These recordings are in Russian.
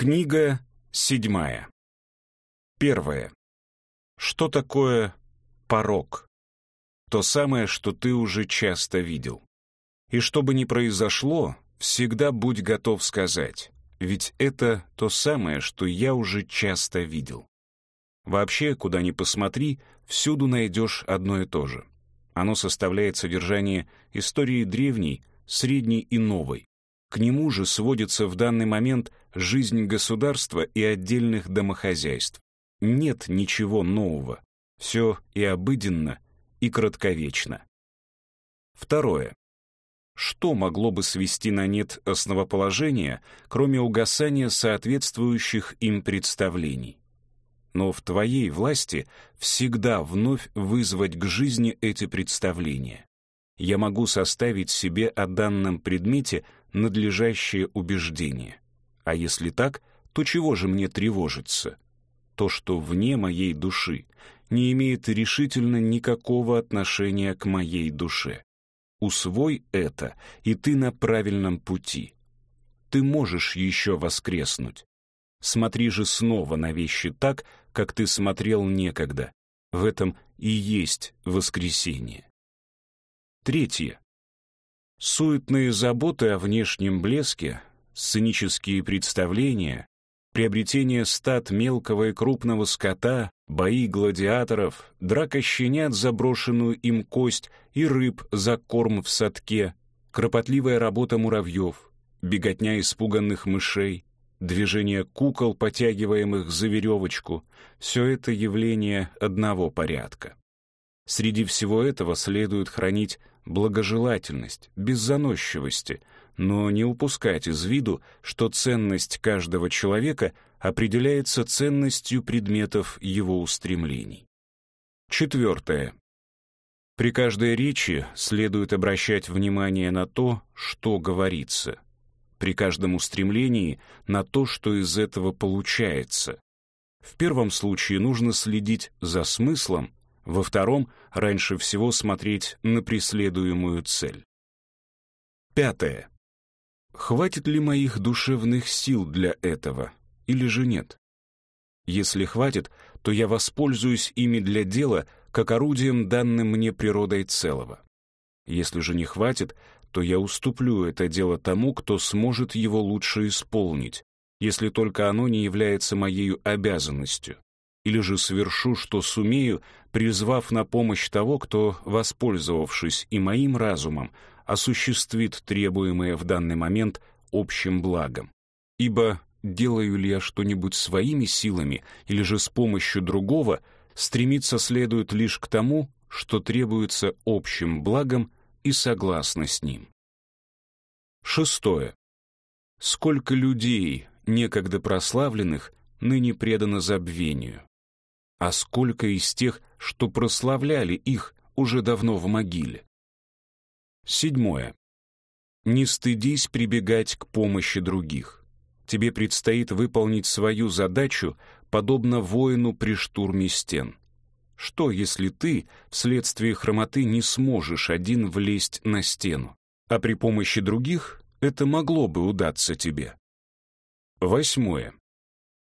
Книга седьмая. Первое. Что такое порог? То самое, что ты уже часто видел. И что бы ни произошло, всегда будь готов сказать, ведь это то самое, что я уже часто видел. Вообще, куда ни посмотри, всюду найдешь одно и то же. Оно составляет содержание истории древней, средней и новой. К нему же сводится в данный момент жизнь государства и отдельных домохозяйств. Нет ничего нового. Все и обыденно, и кратковечно. Второе. Что могло бы свести на нет основоположение, кроме угасания соответствующих им представлений? Но в твоей власти всегда вновь вызвать к жизни эти представления. Я могу составить себе о данном предмете надлежащее убеждение. А если так, то чего же мне тревожиться? То, что вне моей души, не имеет решительно никакого отношения к моей душе. Усвой это, и ты на правильном пути. Ты можешь еще воскреснуть. Смотри же снова на вещи так, как ты смотрел некогда. В этом и есть воскресение. Третье. Суетные заботы о внешнем блеске, сценические представления, приобретение стад мелкого и крупного скота, бои гладиаторов, драка щенят за брошенную им кость и рыб за корм в садке, кропотливая работа муравьев, беготня испуганных мышей, движение кукол, потягиваемых за веревочку — все это явление одного порядка. Среди всего этого следует хранить благожелательность, без заносчивости, но не упускать из виду, что ценность каждого человека определяется ценностью предметов его устремлений. Четвертое. При каждой речи следует обращать внимание на то, что говорится. При каждом устремлении на то, что из этого получается. В первом случае нужно следить за смыслом, во втором — раньше всего смотреть на преследуемую цель. Пятое. Хватит ли моих душевных сил для этого, или же нет? Если хватит, то я воспользуюсь ими для дела, как орудием, данным мне природой целого. Если же не хватит, то я уступлю это дело тому, кто сможет его лучше исполнить, если только оно не является моей обязанностью или же совершу, что сумею, призвав на помощь того, кто, воспользовавшись и моим разумом, осуществит требуемое в данный момент общим благом. Ибо делаю ли я что-нибудь своими силами или же с помощью другого, стремиться следует лишь к тому, что требуется общим благом и согласно с ним. Шестое. Сколько людей, некогда прославленных, ныне предано забвению а сколько из тех, что прославляли их, уже давно в могиле. Седьмое. Не стыдись прибегать к помощи других. Тебе предстоит выполнить свою задачу, подобно воину при штурме стен. Что, если ты вследствие хромоты не сможешь один влезть на стену, а при помощи других это могло бы удаться тебе? Восьмое.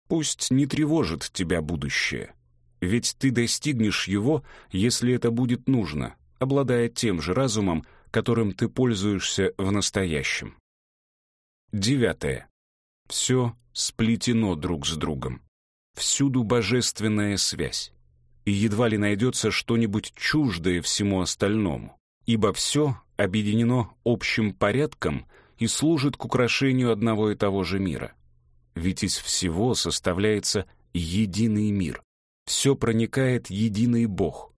Пусть не тревожит тебя будущее. Ведь ты достигнешь его, если это будет нужно, обладая тем же разумом, которым ты пользуешься в настоящем. Девятое. Все сплетено друг с другом. Всюду божественная связь. И едва ли найдется что-нибудь чуждое всему остальному, ибо все объединено общим порядком и служит к украшению одного и того же мира. Ведь из всего составляется единый мир все проникает единый Бог,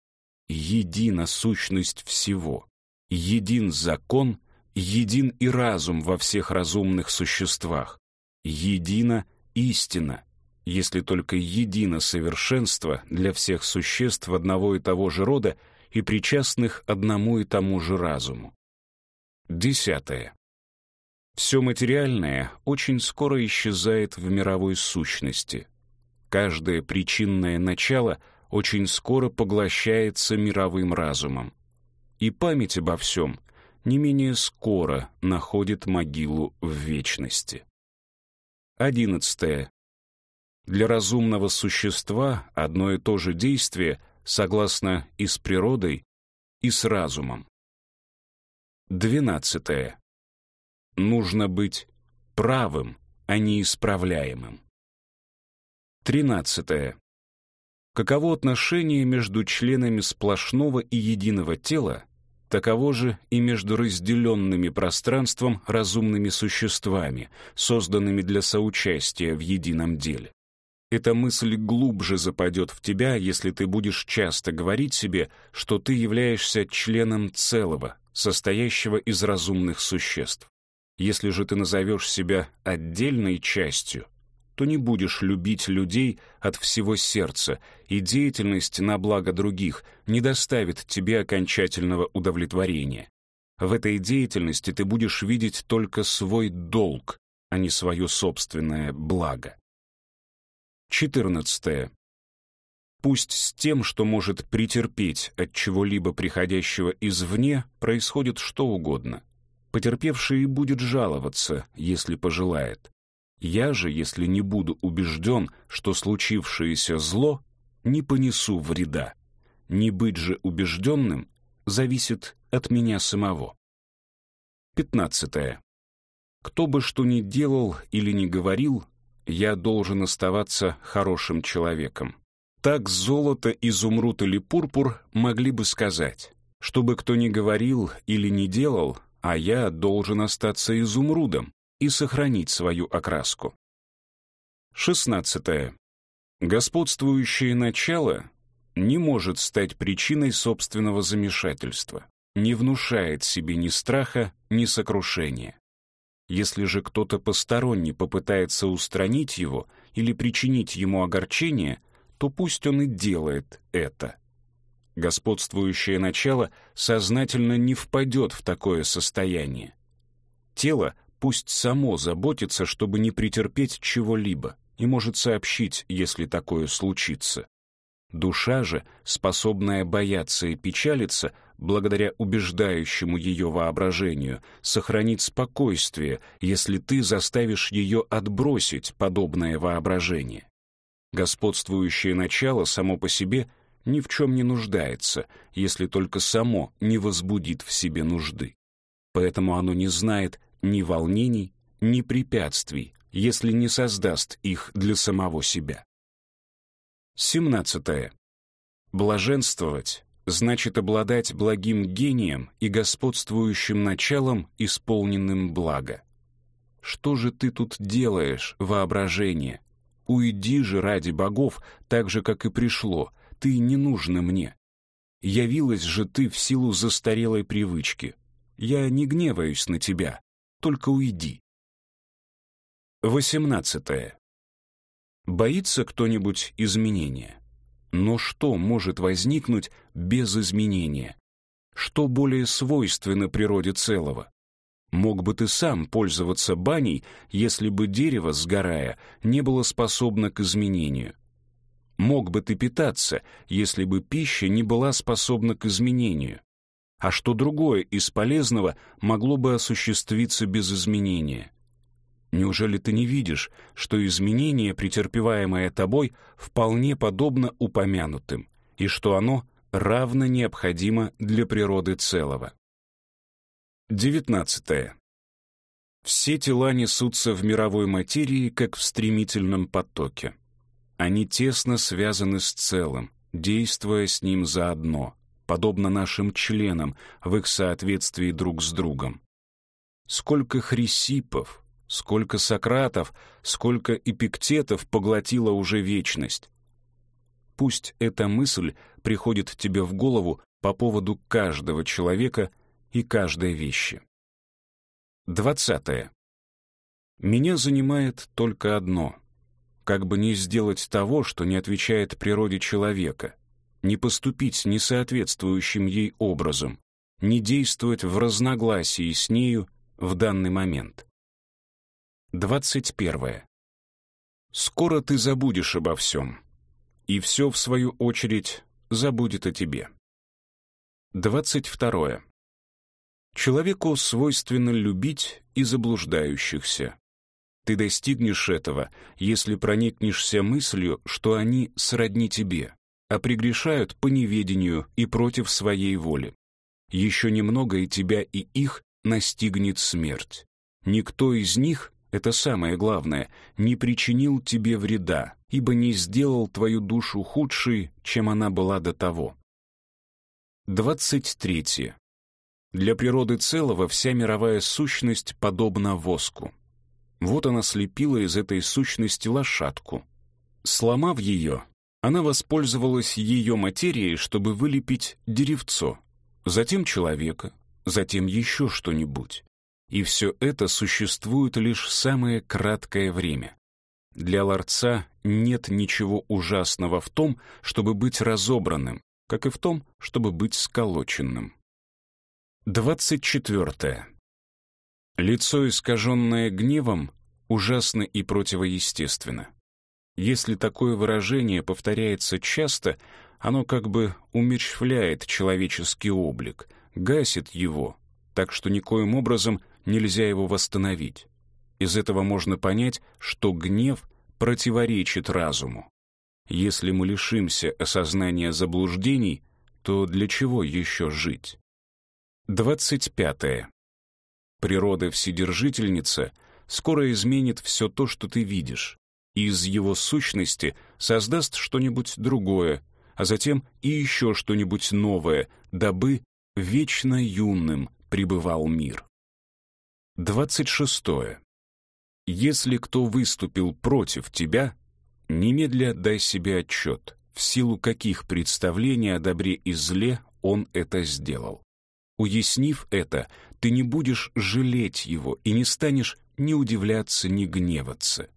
едина сущность всего, един закон, един и разум во всех разумных существах, едина истина, если только едино совершенство для всех существ одного и того же рода и причастных одному и тому же разуму. Десятое. Все материальное очень скоро исчезает в мировой сущности, каждое причинное начало очень скоро поглощается мировым разумом. И память обо всем не менее скоро находит могилу в вечности. Одиннадцатое. Для разумного существа одно и то же действие согласно и с природой, и с разумом. Двенадцатое. Нужно быть правым, а не исправляемым. Тринадцатое. Каково отношение между членами сплошного и единого тела, таково же и между разделенными пространством разумными существами, созданными для соучастия в едином деле. Эта мысль глубже западет в тебя, если ты будешь часто говорить себе, что ты являешься членом целого, состоящего из разумных существ. Если же ты назовешь себя отдельной частью, то не будешь любить людей от всего сердца, и деятельность на благо других не доставит тебе окончательного удовлетворения. В этой деятельности ты будешь видеть только свой долг, а не свое собственное благо. 14. Пусть с тем, что может претерпеть от чего-либо приходящего извне, происходит что угодно. Потерпевший будет жаловаться, если пожелает. Я же, если не буду убежден, что случившееся зло, не понесу вреда. Не быть же убежденным зависит от меня самого. 15. Кто бы что ни делал или не говорил, я должен оставаться хорошим человеком. Так золото, изумруд или пурпур могли бы сказать. Чтобы кто ни говорил или не делал, а я должен остаться изумрудом и сохранить свою окраску. 16. Господствующее начало не может стать причиной собственного замешательства, не внушает себе ни страха, ни сокрушения. Если же кто-то посторонний попытается устранить его или причинить ему огорчение, то пусть он и делает это. Господствующее начало сознательно не впадет в такое состояние. Тело пусть само заботится, чтобы не претерпеть чего-либо, и может сообщить, если такое случится. Душа же, способная бояться и печалиться, благодаря убеждающему ее воображению, сохранит спокойствие, если ты заставишь ее отбросить подобное воображение. Господствующее начало само по себе ни в чем не нуждается, если только само не возбудит в себе нужды. Поэтому оно не знает ни волнений, ни препятствий, если не создаст их для самого себя. 17. Блаженствовать значит обладать благим гением и господствующим началом, исполненным блага. Что же ты тут делаешь, воображение? Уйди же ради богов, так же, как и пришло, ты не нужна мне. Явилась же ты в силу застарелой привычки. Я не гневаюсь на тебя, только уйди. 18. Боится кто-нибудь изменения? Но что может возникнуть без изменения? Что более свойственно природе целого? Мог бы ты сам пользоваться баней, если бы дерево, сгорая, не было способно к изменению? Мог бы ты питаться, если бы пища не была способна к изменению? А что другое из полезного могло бы осуществиться без изменения? Неужели ты не видишь, что изменение, претерпеваемое тобой, вполне подобно упомянутым, и что оно равно необходимо для природы целого? 19. Все тела несутся в мировой материи, как в стремительном потоке. Они тесно связаны с целым, действуя с ним заодно, подобно нашим членам в их соответствии друг с другом. Сколько хрисипов, Сколько Сократов, сколько Эпиктетов поглотила уже вечность. Пусть эта мысль приходит тебе в голову по поводу каждого человека и каждой вещи. Двадцатое. Меня занимает только одно. Как бы не сделать того, что не отвечает природе человека, не поступить несоответствующим ей образом, не действовать в разногласии с нею в данный момент. 21. Скоро ты забудешь обо всем, и все, в свою очередь, забудет о тебе. 22. Человеку свойственно любить и заблуждающихся. Ты достигнешь этого, если проникнешься мыслью, что они сродни тебе, а прегрешают по неведению и против своей воли. Еще немного, и тебя и их настигнет смерть. Никто из них, это самое главное, не причинил тебе вреда, ибо не сделал твою душу худшей, чем она была до того. 23. Для природы целого вся мировая сущность подобна воску. Вот она слепила из этой сущности лошадку. Сломав ее, она воспользовалась ее материей, чтобы вылепить деревцо, затем человека, затем еще что-нибудь. И все это существует лишь самое краткое время. Для ларца нет ничего ужасного в том, чтобы быть разобранным, как и в том, чтобы быть сколоченным. 24. Лицо, искаженное гневом, ужасно и противоестественно. Если такое выражение повторяется часто, оно как бы умерщвляет человеческий облик, гасит его, так что никоим образом нельзя его восстановить. Из этого можно понять, что гнев противоречит разуму. Если мы лишимся осознания заблуждений, то для чего еще жить? 25. Природа Вседержительница скоро изменит все то, что ты видишь, из его сущности создаст что-нибудь другое, а затем и еще что-нибудь новое, дабы вечно юным пребывал мир. 26. Если кто выступил против тебя, немедля дай себе отчет, в силу каких представлений о добре и зле он это сделал. Уяснив это, ты не будешь жалеть его и не станешь ни удивляться, ни гневаться.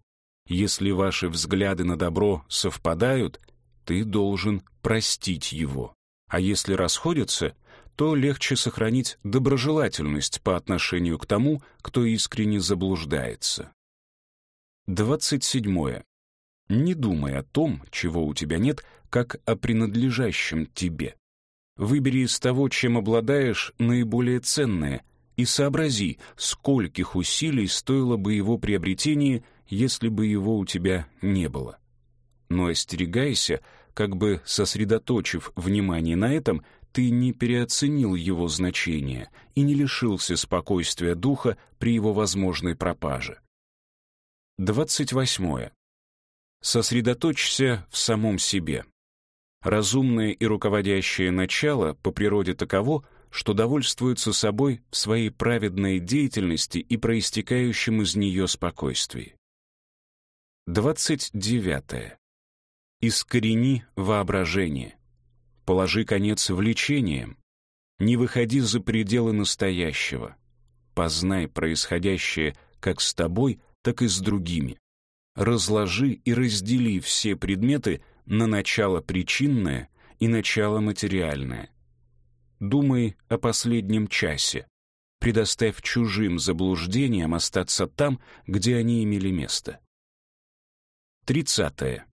Если ваши взгляды на добро совпадают, ты должен простить его. А если расходятся, то легче сохранить доброжелательность по отношению к тому, кто искренне заблуждается. 27. Не думай о том, чего у тебя нет, как о принадлежащем тебе. Выбери из того, чем обладаешь, наиболее ценное, и сообрази, скольких усилий стоило бы его приобретение, если бы его у тебя не было. Но остерегайся, как бы сосредоточив внимание на этом, ты не переоценил его значение и не лишился спокойствия духа при его возможной пропаже. 28. Сосредоточься в самом себе. Разумное и руководящее начало по природе таково, что довольствуется собой в своей праведной деятельности и проистекающем из нее спокойствии. 29. Искорени воображение. Положи конец влечениям. Не выходи за пределы настоящего. Познай происходящее как с тобой, так и с другими. Разложи и раздели все предметы на начало причинное и начало материальное. Думай о последнем часе. Предоставь чужим заблуждениям остаться там, где они имели место. Тридцатое.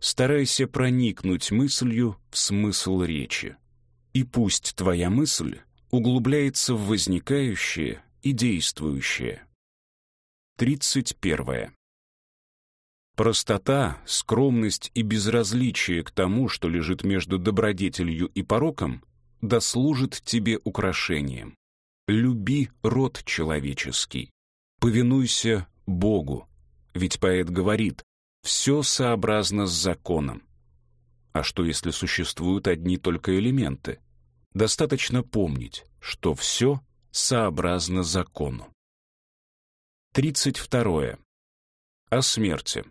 Старайся проникнуть мыслью в смысл речи. И пусть твоя мысль углубляется в возникающее и действующее. Тридцать первое. Простота, скромность и безразличие к тому, что лежит между добродетелью и пороком, дослужит тебе украшением. Люби род человеческий. Повинуйся Богу. Ведь поэт говорит, все сообразно с законом. А что, если существуют одни только элементы? Достаточно помнить, что все сообразно закону. 32. О смерти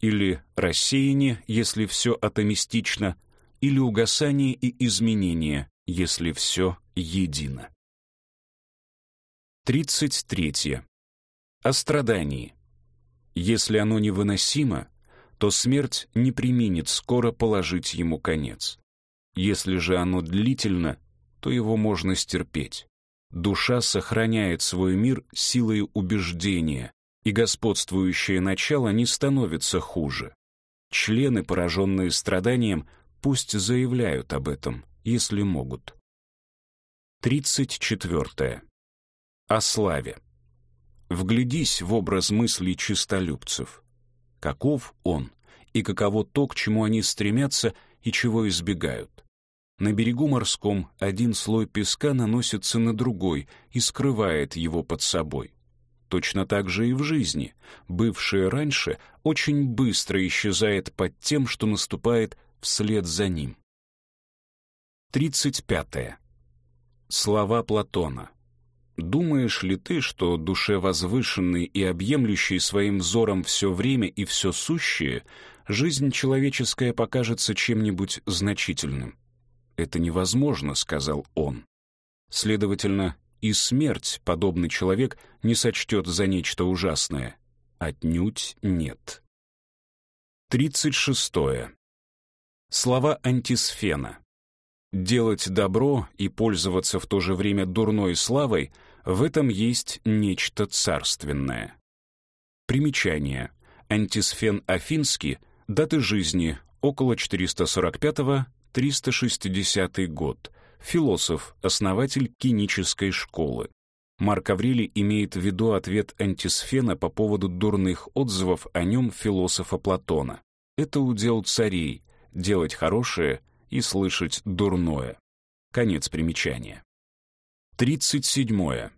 или рассеяние, если все атомистично, или угасание и изменение, если все едино. 33. О страдании. Если оно невыносимо, то смерть не применит скоро положить ему конец. Если же оно длительно, то его можно стерпеть. Душа сохраняет свой мир силой убеждения, и господствующее начало не становится хуже. Члены, пораженные страданием, пусть заявляют об этом, если могут. 34. О славе. Вглядись в образ мыслей чистолюбцев. Каков он и каково то, к чему они стремятся и чего избегают. На берегу морском один слой песка наносится на другой и скрывает его под собой. Точно так же и в жизни. Бывшее раньше очень быстро исчезает под тем, что наступает вслед за ним. 35. Слова Платона. Думаешь ли ты, что душе возвышенной и объемлющей своим взором все время и все сущее, жизнь человеческая покажется чем-нибудь значительным? Это невозможно, сказал он. Следовательно, и смерть подобный человек не сочтет за нечто ужасное. Отнюдь нет. 36. Слова антисфена. Делать добро и пользоваться в то же время дурной славой — в этом есть нечто царственное. Примечание. Антисфен Афинский, даты жизни около 445-360 год, философ, основатель кинической школы. Марк Аврелий имеет в виду ответ антисфена по поводу дурных отзывов о нем философа Платона. Это удел царей — делать хорошее и слышать дурное. Конец примечания. 37.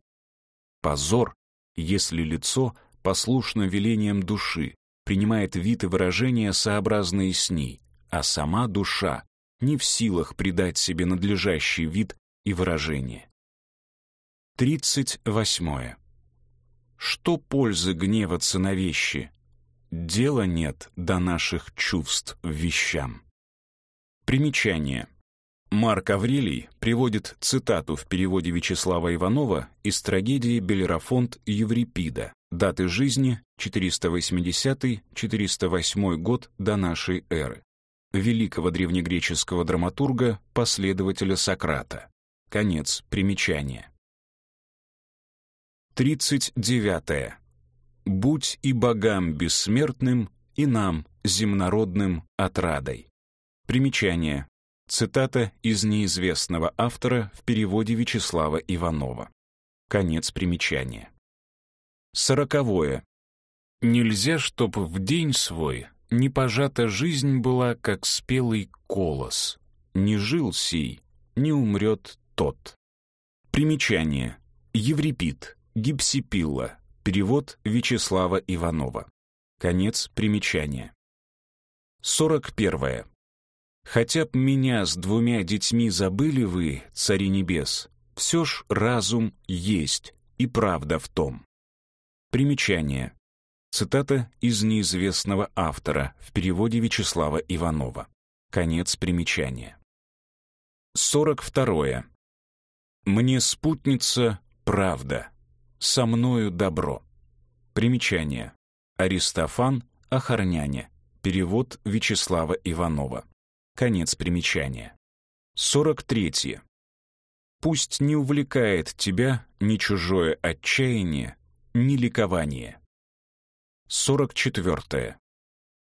Позор, если лицо, послушно велением души, принимает вид и выражения, сообразные с ней, а сама душа не в силах придать себе надлежащий вид и выражение. 38. Что пользы гневаться на вещи? Дела нет до наших чувств вещам. Примечание. Марк Аврелий приводит цитату в переводе Вячеслава Иванова из трагедии «Белерафонт Еврипида», даты жизни 480-408 год до нашей эры, великого древнегреческого драматурга, последователя Сократа. Конец примечания. 39. «Будь и богам бессмертным, и нам, земнородным, отрадой». Примечание. Цитата из неизвестного автора в переводе Вячеслава Иванова. Конец примечания. Сороковое. Нельзя, чтоб в день свой не пожата жизнь была, как спелый колос. Не жил сей, не умрет тот. Примечание. Еврипид, гипсипилла. Перевод Вячеслава Иванова. Конец примечания. Сорок первое. Хотя б меня с двумя детьми забыли вы, цари небес, все ж разум есть, и правда в том. Примечание. Цитата из неизвестного автора в переводе Вячеслава Иванова. Конец примечания. 42. Мне спутница правда, со мною добро. Примечание. Аристофан Охорняне. Перевод Вячеслава Иванова. Конец примечания. 43. Пусть не увлекает тебя ни чужое отчаяние, ни ликование. 44.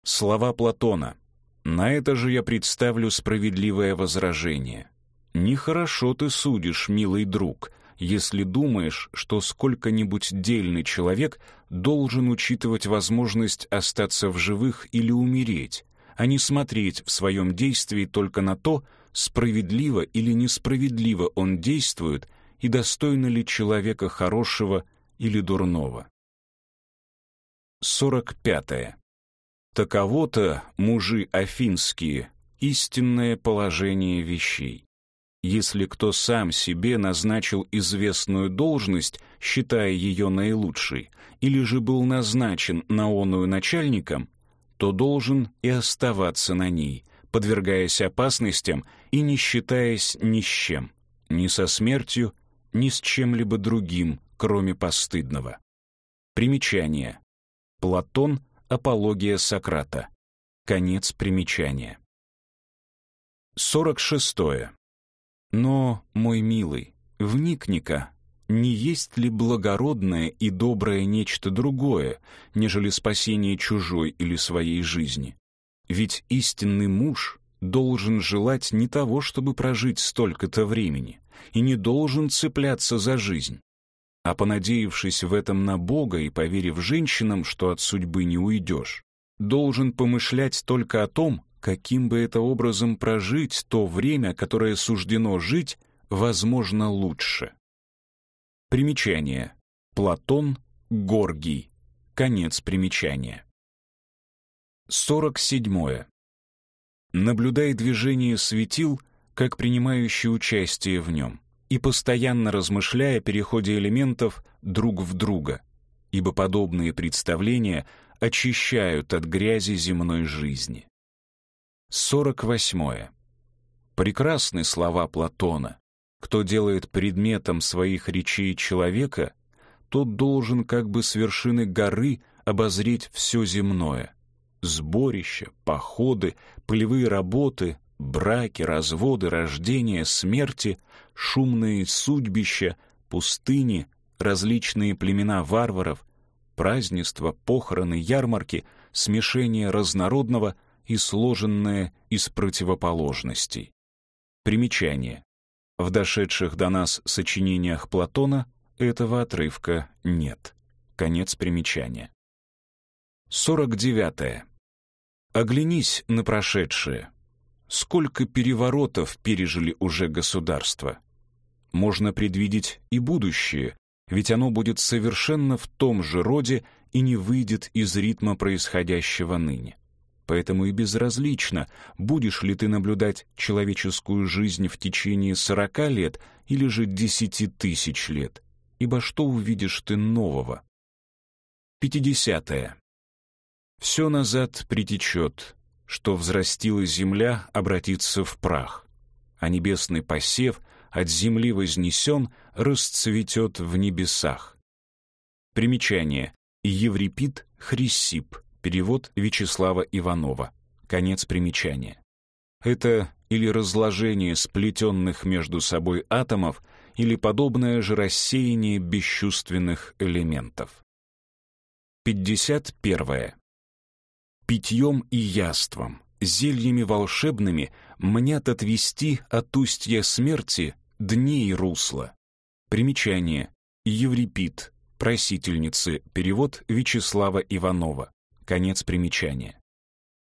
Слова Платона. На это же я представлю справедливое возражение. Нехорошо ты судишь, милый друг, если думаешь, что сколько-нибудь дельный человек должен учитывать возможность остаться в живых или умереть, а не смотреть в своем действии только на то, справедливо или несправедливо он действует и достойно ли человека хорошего или дурного. 45. Таково-то, мужи афинские, истинное положение вещей. Если кто сам себе назначил известную должность, считая ее наилучшей, или же был назначен на оную начальником, то должен и оставаться на ней, подвергаясь опасностям и не считаясь ни с чем, ни со смертью, ни с чем-либо другим, кроме постыдного. Примечание. Платон «Апология Сократа». Конец примечания. 46. Но, мой милый, вникни-ка не есть ли благородное и доброе нечто другое, нежели спасение чужой или своей жизни? Ведь истинный муж должен желать не того, чтобы прожить столько-то времени, и не должен цепляться за жизнь. а понадеявшись в этом на Бога и поверив женщинам, что от судьбы не уйдешь, должен помышлять только о том, каким бы это образом прожить то время, которое суждено жить, возможно, лучше. Примечание. Платон, Горгий. Конец примечания. 47. Наблюдай движение светил, как принимающий участие в нем, и постоянно размышляя о переходе элементов друг в друга, ибо подобные представления очищают от грязи земной жизни. 48. Прекрасны слова Платона. Кто делает предметом своих речей человека, тот должен как бы с вершины горы обозреть все земное. Сборища, походы, полевые работы, браки, разводы, рождения, смерти, шумные судьбища, пустыни, различные племена варваров, празднества, похороны, ярмарки, смешение разнородного и сложенное из противоположностей. Примечание. В дошедших до нас сочинениях Платона этого отрывка нет. Конец примечания. 49. Оглянись на прошедшее. Сколько переворотов пережили уже государства? Можно предвидеть и будущее, ведь оно будет совершенно в том же роде и не выйдет из ритма происходящего ныне. Поэтому и безразлично, будешь ли ты наблюдать человеческую жизнь в течение сорока лет или же десяти тысяч лет, ибо что увидишь ты нового? Пятидесятое. Все назад притечет, что взрастила земля обратится в прах, а небесный посев от земли вознесен расцветет в небесах. Примечание. Еврипид Хрисип. Перевод Вячеслава Иванова. Конец примечания. Это или разложение сплетенных между собой атомов, или подобное же рассеяние бесчувственных элементов. 51. Питьем и яством, зельями волшебными мнят отвести от устья смерти дней русла. Примечание. Еврипид. Просительницы. Перевод Вячеслава Иванова. Конец примечания.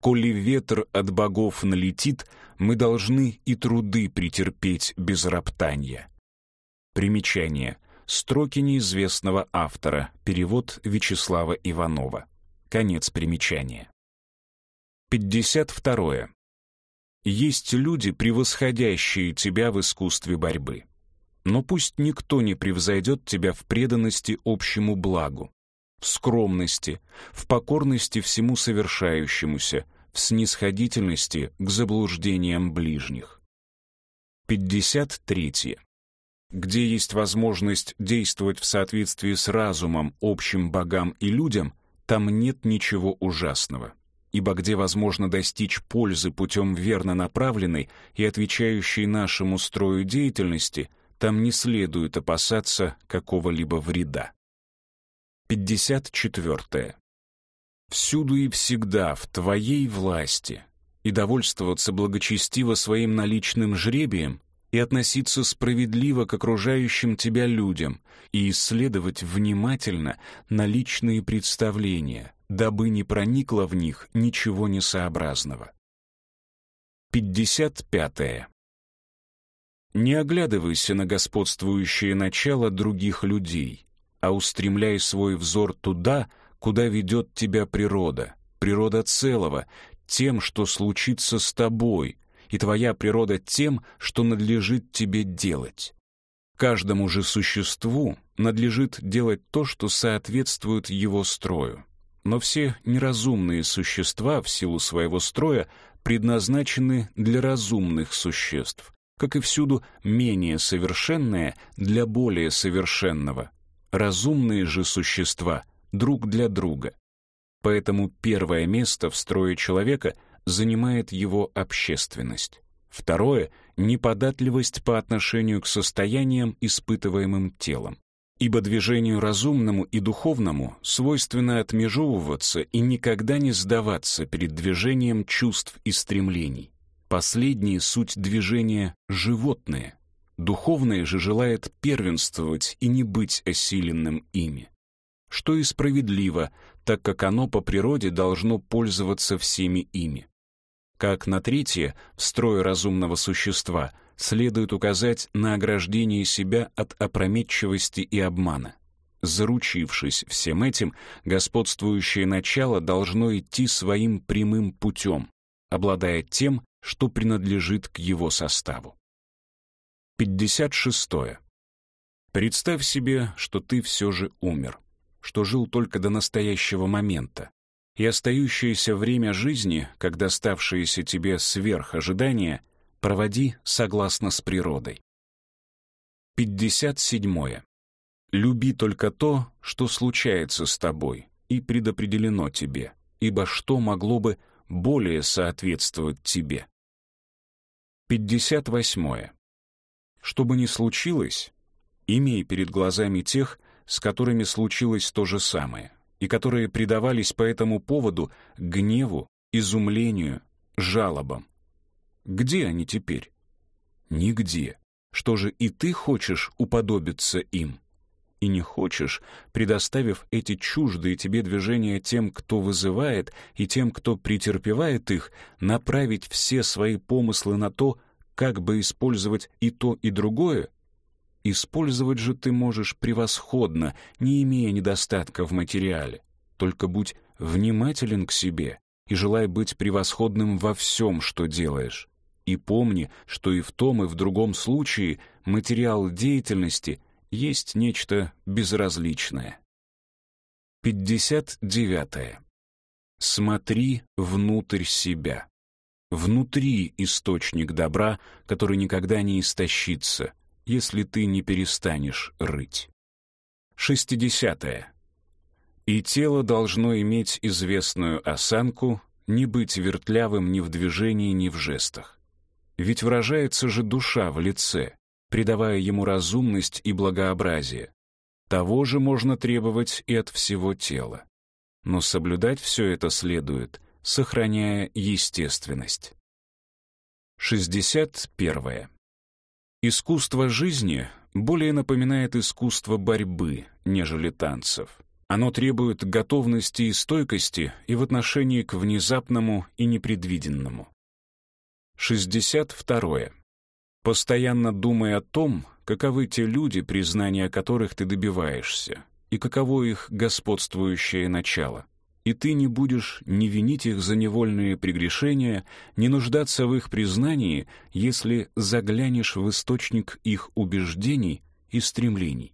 «Коли ветер от богов налетит, мы должны и труды претерпеть без роптания». Примечание. Строки неизвестного автора. Перевод Вячеслава Иванова. Конец примечания. 52. Есть люди, превосходящие тебя в искусстве борьбы. Но пусть никто не превзойдет тебя в преданности общему благу в скромности, в покорности всему совершающемуся, в снисходительности к заблуждениям ближних. 53. Где есть возможность действовать в соответствии с разумом, общим богам и людям, там нет ничего ужасного. Ибо где возможно достичь пользы путем верно направленной и отвечающей нашему строю деятельности, там не следует опасаться какого-либо вреда. 54. Всюду и всегда в твоей власти и довольствоваться благочестиво своим наличным жребием и относиться справедливо к окружающим тебя людям и исследовать внимательно наличные представления, дабы не проникло в них ничего несообразного. 55. Не оглядывайся на господствующее начало других людей, а устремляй свой взор туда, куда ведет тебя природа, природа целого, тем, что случится с тобой, и твоя природа тем, что надлежит тебе делать. Каждому же существу надлежит делать то, что соответствует его строю. Но все неразумные существа в силу своего строя предназначены для разумных существ, как и всюду менее совершенное для более совершенного, разумные же существа друг для друга. Поэтому первое место в строе человека занимает его общественность. Второе — неподатливость по отношению к состояниям, испытываемым телом. Ибо движению разумному и духовному свойственно отмежевываться и никогда не сдаваться перед движением чувств и стремлений. Последние — суть движения животные, Духовное же желает первенствовать и не быть осиленным ими. Что и справедливо, так как оно по природе должно пользоваться всеми ими. Как на третье, в строе разумного существа, следует указать на ограждение себя от опрометчивости и обмана. Заручившись всем этим, господствующее начало должно идти своим прямым путем, обладая тем, что принадлежит к его составу. 56. Представь себе, что ты все же умер, что жил только до настоящего момента, и остающееся время жизни, когда ставшееся тебе сверх ожидания, проводи согласно с природой. 57. Люби только то, что случается с тобой и предопределено тебе, ибо что могло бы более соответствовать тебе? 58. Что бы ни случилось, имей перед глазами тех, с которыми случилось то же самое, и которые предавались по этому поводу гневу, изумлению, жалобам. Где они теперь? Нигде. Что же и ты хочешь уподобиться им? и не хочешь, предоставив эти чуждые тебе движения тем, кто вызывает, и тем, кто претерпевает их, направить все свои помыслы на то, как бы использовать и то, и другое? Использовать же ты можешь превосходно, не имея недостатка в материале. Только будь внимателен к себе и желай быть превосходным во всем, что делаешь. И помни, что и в том, и в другом случае материал деятельности — есть нечто безразличное. 59. Смотри внутрь себя. Внутри источник добра, который никогда не истощится, если ты не перестанешь рыть. 60. И тело должно иметь известную осанку, не быть вертлявым ни в движении, ни в жестах. Ведь выражается же душа в лице, придавая ему разумность и благообразие. Того же можно требовать и от всего тела. Но соблюдать все это следует, сохраняя естественность. 61. Искусство жизни более напоминает искусство борьбы, нежели танцев. Оно требует готовности и стойкости и в отношении к внезапному и непредвиденному. 62 постоянно думая о том, каковы те люди, признания которых ты добиваешься, и каково их господствующее начало. И ты не будешь ни винить их за невольные прегрешения, ни нуждаться в их признании, если заглянешь в источник их убеждений и стремлений.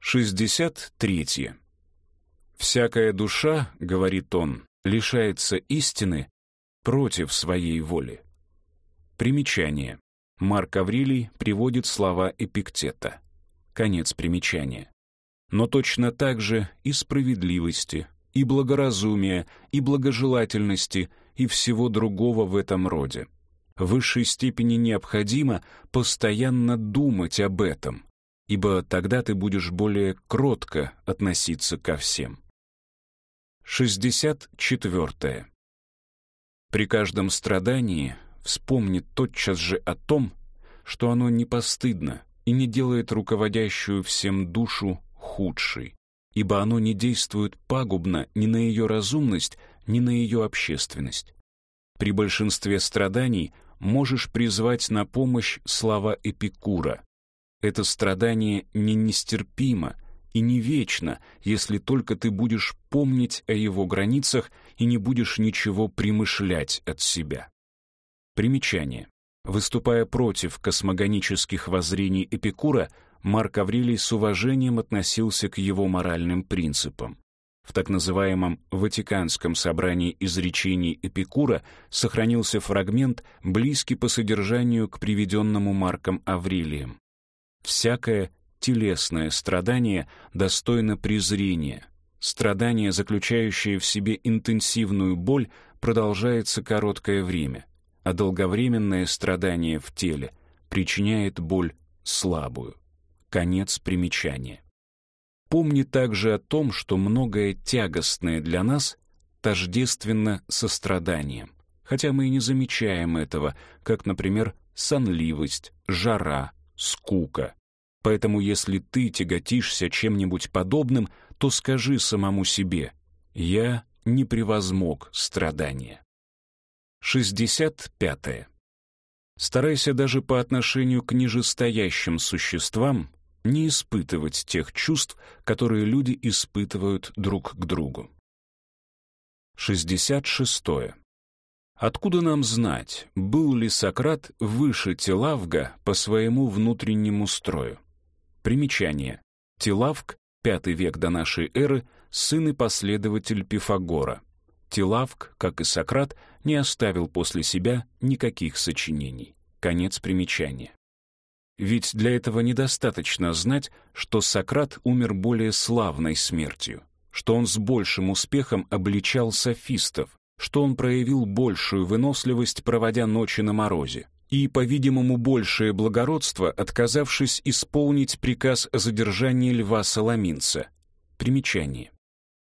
63. «Всякая душа, — говорит он, — лишается истины против своей воли. Примечание. Марк Аврелий приводит слова Эпиктета. Конец примечания. Но точно так же и справедливости, и благоразумия, и благожелательности, и всего другого в этом роде. В высшей степени необходимо постоянно думать об этом, ибо тогда ты будешь более кротко относиться ко всем. 64. При каждом страдании вспомнит тотчас же о том, что оно не постыдно и не делает руководящую всем душу худшей, ибо оно не действует пагубно ни на ее разумность, ни на ее общественность. При большинстве страданий можешь призвать на помощь слова Эпикура. Это страдание не нестерпимо и не вечно, если только ты будешь помнить о его границах и не будешь ничего примышлять от себя. Примечание. Выступая против космогонических воззрений Эпикура, Марк Аврелий с уважением относился к его моральным принципам. В так называемом Ватиканском собрании изречений Эпикура сохранился фрагмент, близкий по содержанию к приведенному Марком Аврелием. «Всякое телесное страдание достойно презрения. Страдание, заключающее в себе интенсивную боль, продолжается короткое время а долговременное страдание в теле причиняет боль слабую. Конец примечания. Помни также о том, что многое тягостное для нас тождественно со страданием, хотя мы и не замечаем этого, как, например, сонливость, жара, скука. Поэтому если ты тяготишься чем-нибудь подобным, то скажи самому себе «Я не превозмог страдания». 65. -е. Старайся даже по отношению к нижестоящим существам не испытывать тех чувств, которые люди испытывают друг к другу. 66. -е. Откуда нам знать, был ли Сократ выше Телавга по своему внутреннему строю? Примечание. Телавг, V век до нашей эры, сын и последователь Пифагора. Телавг, как и Сократ, не оставил после себя никаких сочинений. Конец примечания. Ведь для этого недостаточно знать, что Сократ умер более славной смертью, что он с большим успехом обличал софистов, что он проявил большую выносливость, проводя ночи на морозе, и, по-видимому, большее благородство, отказавшись исполнить приказ о задержании льва Соломинца. Примечание.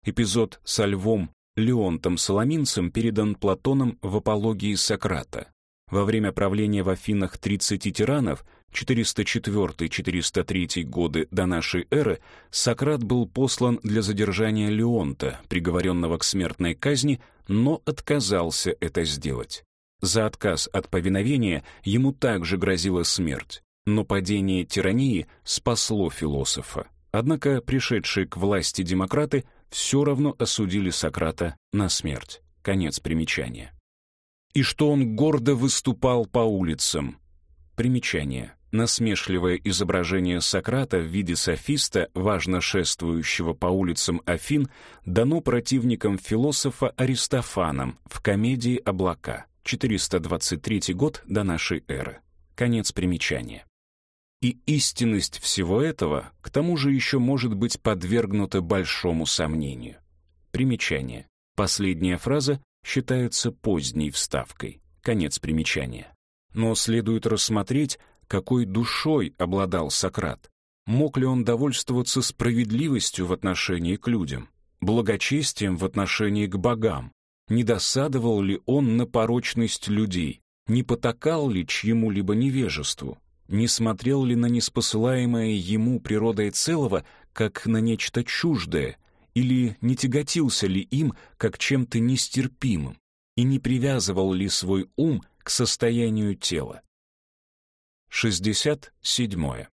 Эпизод со львом Леонтом Соломинцем передан Платоном в апологии Сократа. Во время правления в Афинах 30 тиранов 404-403 годы до нашей эры Сократ был послан для задержания Леонта, приговоренного к смертной казни, но отказался это сделать. За отказ от повиновения ему также грозила смерть, но падение тирании спасло философа. Однако пришедшие к власти демократы все равно осудили Сократа на смерть. Конец примечания. И что он гордо выступал по улицам. Примечание. Насмешливое изображение Сократа в виде софиста, важно шествующего по улицам Афин, дано противникам философа Аристофаном в комедии «Облака», 423 год до нашей эры. Конец примечания. И истинность всего этого, к тому же, еще может быть подвергнута большому сомнению. Примечание. Последняя фраза считается поздней вставкой. Конец примечания. Но следует рассмотреть, какой душой обладал Сократ. Мог ли он довольствоваться справедливостью в отношении к людям, благочестием в отношении к богам? Не досадовал ли он на порочность людей? Не потакал ли чьему-либо невежеству? Не смотрел ли на неспосылаемое ему природой целого, как на нечто чуждое, или не тяготился ли им, как чем-то нестерпимым, и не привязывал ли свой ум к состоянию тела? 67.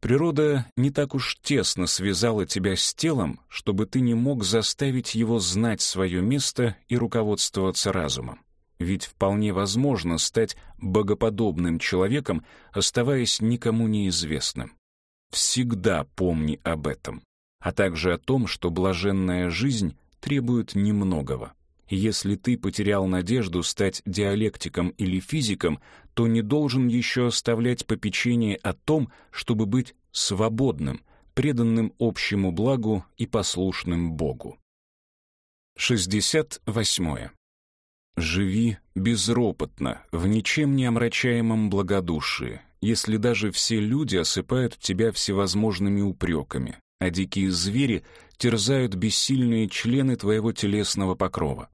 Природа не так уж тесно связала тебя с телом, чтобы ты не мог заставить его знать свое место и руководствоваться разумом. Ведь вполне возможно стать богоподобным человеком, оставаясь никому неизвестным. Всегда помни об этом, а также о том, что блаженная жизнь требует немногого. Если ты потерял надежду стать диалектиком или физиком, то не должен еще оставлять попечение о том, чтобы быть свободным, преданным общему благу и послушным Богу. 68. Живи безропотно, в ничем не омрачаемом благодушии, если даже все люди осыпают тебя всевозможными упреками, а дикие звери терзают бессильные члены твоего телесного покрова.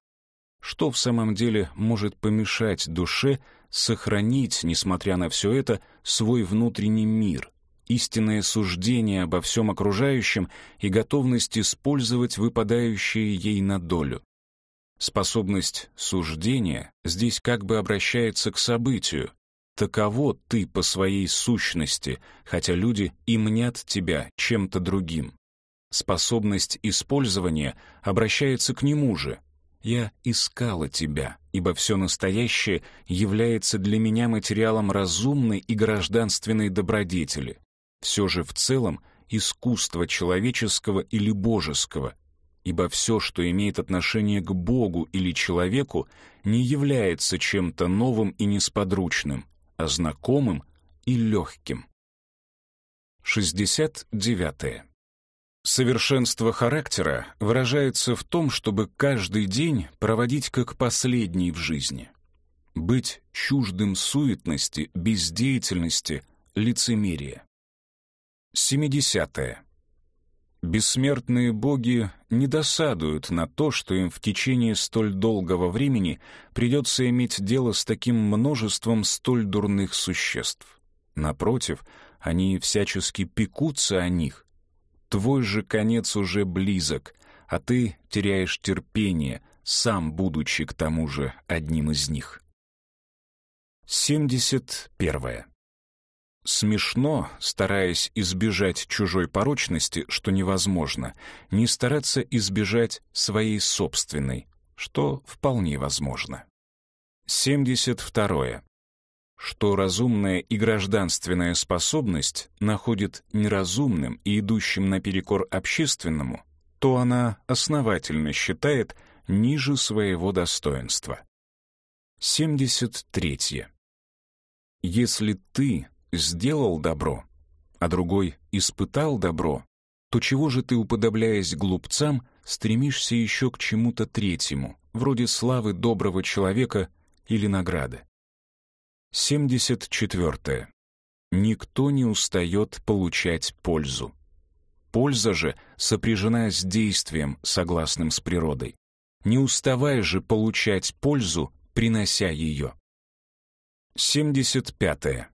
Что в самом деле может помешать душе сохранить, несмотря на все это, свой внутренний мир, истинное суждение обо всем окружающем и готовность использовать выпадающее ей на долю? Способность суждения здесь как бы обращается к событию. Таково ты по своей сущности, хотя люди и мнят тебя чем-то другим. Способность использования обращается к нему же, я искала тебя, ибо все настоящее является для меня материалом разумной и гражданственной добродетели. Все же в целом искусство человеческого или божеского, ибо все, что имеет отношение к Богу или человеку, не является чем-то новым и несподручным, а знакомым и легким. 69. Совершенство характера выражается в том, чтобы каждый день проводить как последний в жизни. Быть чуждым суетности, бездеятельности, лицемерия. 70. -е. Бессмертные боги не досадуют на то, что им в течение столь долгого времени придется иметь дело с таким множеством столь дурных существ. Напротив, они всячески пекутся о них. Твой же конец уже близок, а ты теряешь терпение, сам будучи к тому же одним из них. 71. Смешно, стараясь избежать чужой порочности, что невозможно, не стараться избежать своей собственной, что вполне возможно. 72. Что разумная и гражданственная способность находит неразумным и идущим наперекор общественному, то она основательно считает ниже своего достоинства. 73. Если ты сделал добро, а другой испытал добро, то чего же ты, уподобляясь глупцам, стремишься еще к чему-то третьему, вроде славы доброго человека или награды? 74. Никто не устает получать пользу. Польза же сопряжена с действием, согласным с природой. Не уставай же получать пользу, принося ее. 75.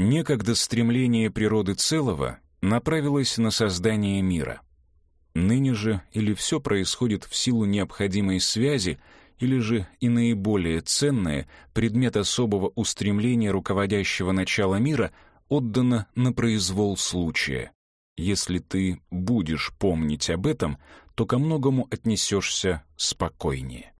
Некогда стремление природы целого направилось на создание мира. Ныне же или все происходит в силу необходимой связи, или же и наиболее ценное, предмет особого устремления руководящего начала мира, отдано на произвол случая. Если ты будешь помнить об этом, то ко многому отнесешься спокойнее.